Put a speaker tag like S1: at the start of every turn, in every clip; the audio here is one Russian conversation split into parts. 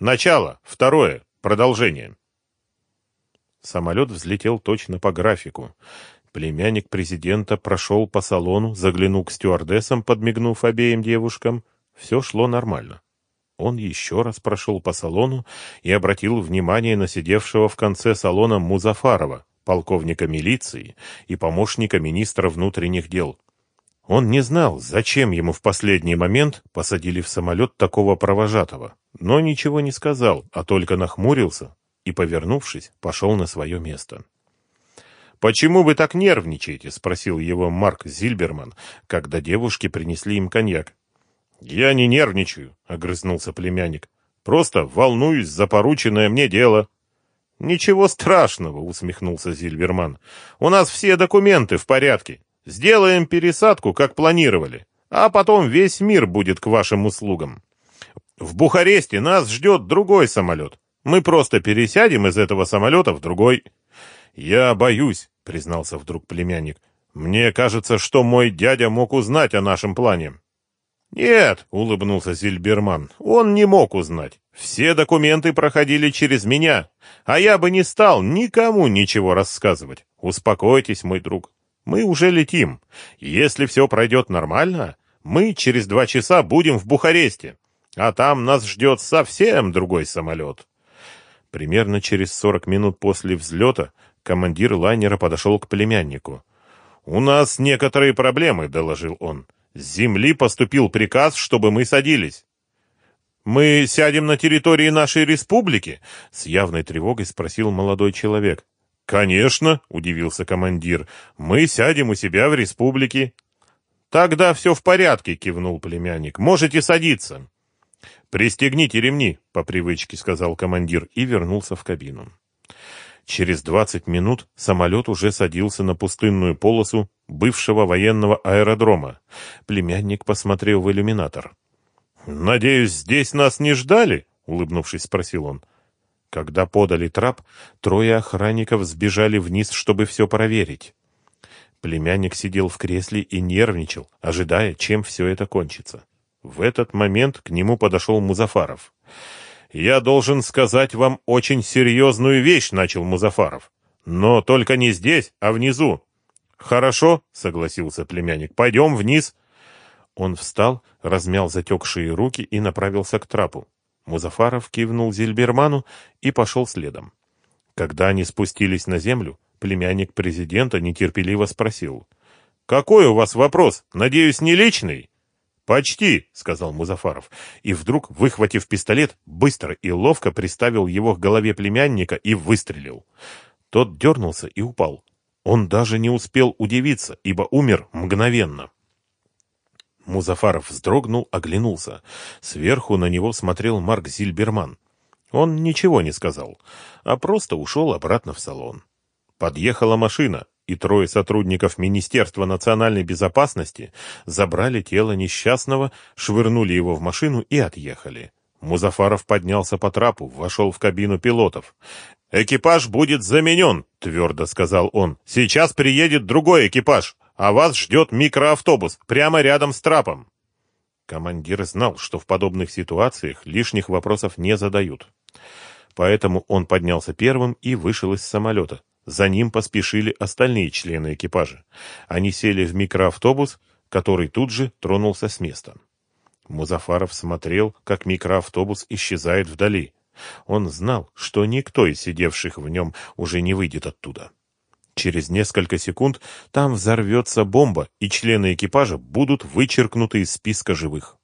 S1: Начало. Второе. Продолжение. Самолет взлетел точно по графику. Племянник президента прошел по салону, заглянул к стюардессам, подмигнув обеим девушкам. Все шло нормально. Он еще раз прошел по салону и обратил внимание на сидевшего в конце салона Музафарова, полковника милиции и помощника министра внутренних дел. Он не знал, зачем ему в последний момент посадили в самолет такого провожатого, но ничего не сказал, а только нахмурился и, повернувшись, пошел на свое место. «Почему вы так нервничаете?» — спросил его Марк Зильберман, когда девушки принесли им коньяк. «Я не нервничаю», — огрызнулся племянник. «Просто волнуюсь за порученное мне дело». «Ничего страшного», — усмехнулся Зильберман. «У нас все документы в порядке. Сделаем пересадку, как планировали, а потом весь мир будет к вашим услугам. В Бухаресте нас ждет другой самолет. Мы просто пересядем из этого самолета в другой. Я боюсь, признался вдруг племянник. Мне кажется, что мой дядя мог узнать о нашем плане. Нет, улыбнулся Зильберман. Он не мог узнать. Все документы проходили через меня, а я бы не стал никому ничего рассказывать. Успокойтесь, мой друг. Мы уже летим. Если все пройдет нормально, мы через два часа будем в Бухаресте, а там нас ждет совсем другой самолет. Примерно через сорок минут после взлета командир лайнера подошел к племяннику. «У нас некоторые проблемы», — доложил он. «С земли поступил приказ, чтобы мы садились». «Мы сядем на территории нашей республики?» — с явной тревогой спросил молодой человек. «Конечно», — удивился командир, — «мы сядем у себя в республике». «Тогда все в порядке», — кивнул племянник. «Можете садиться». «Пристегните ремни», — по привычке сказал командир и вернулся в кабину. Через двадцать минут самолет уже садился на пустынную полосу бывшего военного аэродрома. Племянник посмотрел в иллюминатор. «Надеюсь, здесь нас не ждали?» — улыбнувшись, спросил он. Когда подали трап, трое охранников сбежали вниз, чтобы все проверить. Племянник сидел в кресле и нервничал, ожидая, чем все это кончится. В этот момент к нему подошел Музафаров. «Я должен сказать вам очень серьезную вещь», — начал Музафаров. «Но только не здесь, а внизу». «Хорошо», — согласился племянник, — «пойдем вниз». Он встал, размял затекшие руки и направился к трапу. Музафаров кивнул Зильберману и пошел следом. Когда они спустились на землю, племянник президента нетерпеливо спросил. «Какой у вас вопрос? Надеюсь, не личный?» «Почти», — сказал Музафаров, и вдруг, выхватив пистолет, быстро и ловко приставил его к голове племянника и выстрелил. Тот дернулся и упал. Он даже не успел удивиться, ибо умер мгновенно. Музафаров вздрогнул, оглянулся. Сверху на него смотрел Марк Зильберман. Он ничего не сказал, а просто ушел обратно в салон. Подъехала машина, и трое сотрудников Министерства национальной безопасности забрали тело несчастного, швырнули его в машину и отъехали. Музафаров поднялся по трапу, вошел в кабину пилотов. «Экипаж будет заменен», — твердо сказал он. «Сейчас приедет другой экипаж а вас ждет микроавтобус прямо рядом с трапом. Командир знал, что в подобных ситуациях лишних вопросов не задают. Поэтому он поднялся первым и вышел из самолета. За ним поспешили остальные члены экипажа. Они сели в микроавтобус, который тут же тронулся с места. Музафаров смотрел, как микроавтобус исчезает вдали. Он знал, что никто из сидевших в нем уже не выйдет оттуда. Через несколько секунд там взорвется бомба, и члены экипажа будут вычеркнуты из списка живых.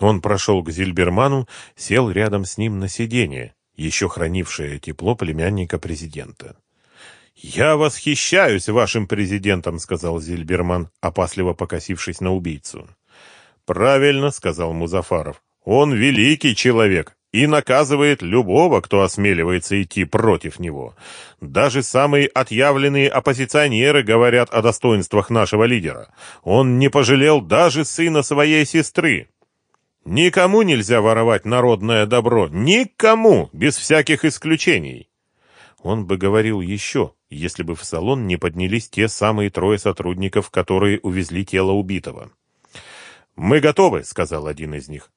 S1: Он прошел к Зильберману, сел рядом с ним на сиденье, еще хранившее тепло племянника президента. «Я восхищаюсь вашим президентом», — сказал Зильберман, опасливо покосившись на убийцу. «Правильно», — сказал Музафаров. «Он великий человек и наказывает любого, кто осмеливается идти против него. Даже самые отъявленные оппозиционеры говорят о достоинствах нашего лидера. Он не пожалел даже сына своей сестры. Никому нельзя воровать народное добро, никому, без всяких исключений. Он бы говорил еще, если бы в салон не поднялись те самые трое сотрудников, которые увезли тело убитого. «Мы готовы», — сказал один из них.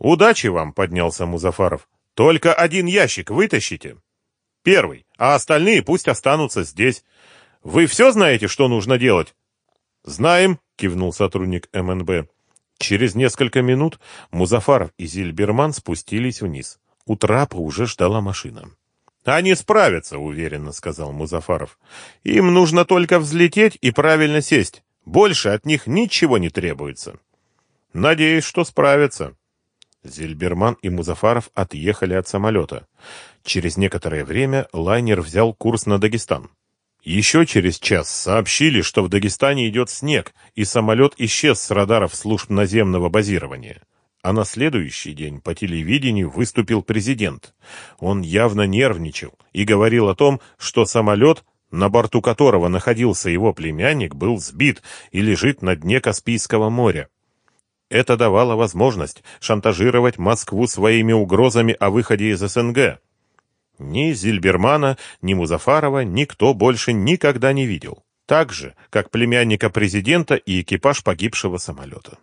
S1: «Удачи вам!» — поднялся Музафаров. Только один ящик вытащите. Первый, а остальные пусть останутся здесь. Вы все знаете, что нужно делать? Знаем, кивнул сотрудник МНБ. Через несколько минут Музафаров и Зильберман спустились вниз. У трапа уже ждала машина. «Они справятся», — уверенно сказал Музафаров. «Им нужно только взлететь и правильно сесть. Больше от них ничего не требуется». «Надеюсь, что справятся». Зильберман и Музафаров отъехали от самолета. Через некоторое время лайнер взял курс на Дагестан. Еще через час сообщили, что в Дагестане идет снег, и самолет исчез с радаров служб наземного базирования. А на следующий день по телевидению выступил президент. Он явно нервничал и говорил о том, что самолет, на борту которого находился его племянник, был сбит и лежит на дне Каспийского моря. Это давало возможность шантажировать Москву своими угрозами о выходе из СНГ. Ни Зильбермана, ни Музафарова никто больше никогда не видел. Так же, как племянника президента и экипаж погибшего самолета.